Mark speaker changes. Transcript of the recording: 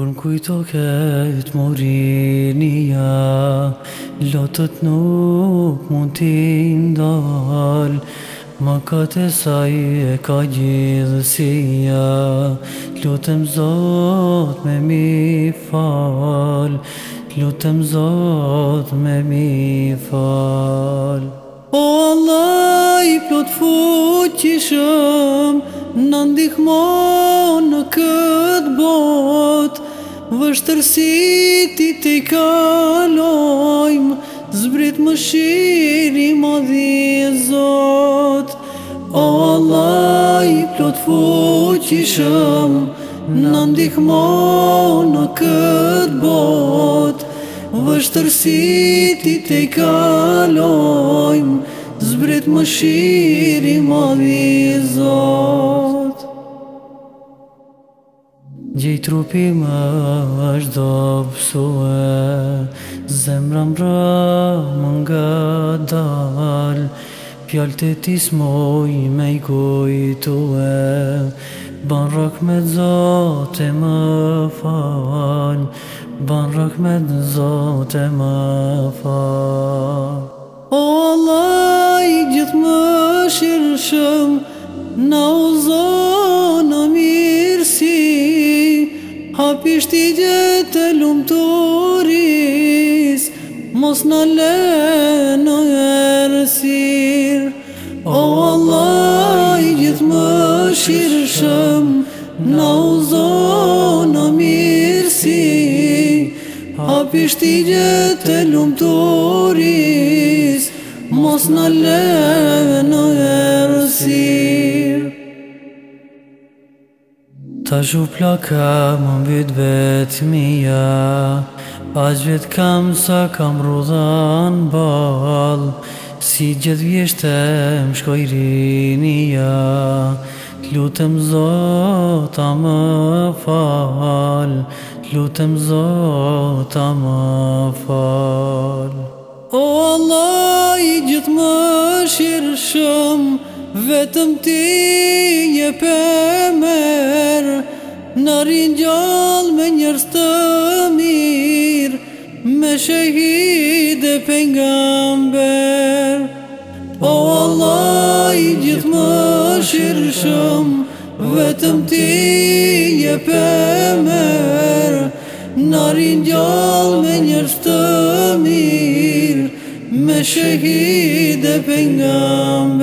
Speaker 1: Kër në kujto këtë morinia Lotët nuk mund t'i ndal Më këtë e saj e ka gjithësia Lutëm zot me mi fal Lutëm zot me mi
Speaker 2: fal O Allah i plotë fuqishëm në ndihmo në këtë bot Vështërësit i të i kalojmë Zbrit më shiri më dhje zot O Allah i plot fuqishëm Në ndihmo në këtë bot Vështërësit i të i kalojmë Zbret më shiri më dhje zot
Speaker 1: trupi më është do pësue Zemra më bra nga dal Pjallë të tis moj me i kujtue Ban rak me zote më fal Ban rak me zote më fal
Speaker 2: O Allah i gjithë më shirë shumë Na u zote Hapisht i gjete lumëtoris Mos në le në erësir
Speaker 1: O Allah
Speaker 2: i gjithë më shirë shëm Në uzo në mirësi Hapisht i gjete lumëtoris Mos në le në erësir
Speaker 1: Ta shupla ka më mbit vetë mija Pas vetë kam sa kam rudhan bal Si gjithë vjeshte më shkoj rinja T'lutëm zota më fal T'lutëm zota më fal
Speaker 2: O Allah i gjithë më shirë shumë Vetëm ti një pëmër Në rinjall me njërës të mirë Me shëhid e pengamber O Allah i gjithë më shirë shumë Vetëm ti një pëmër Në rinjall me njërës të mirë שאהיד דה פנגאם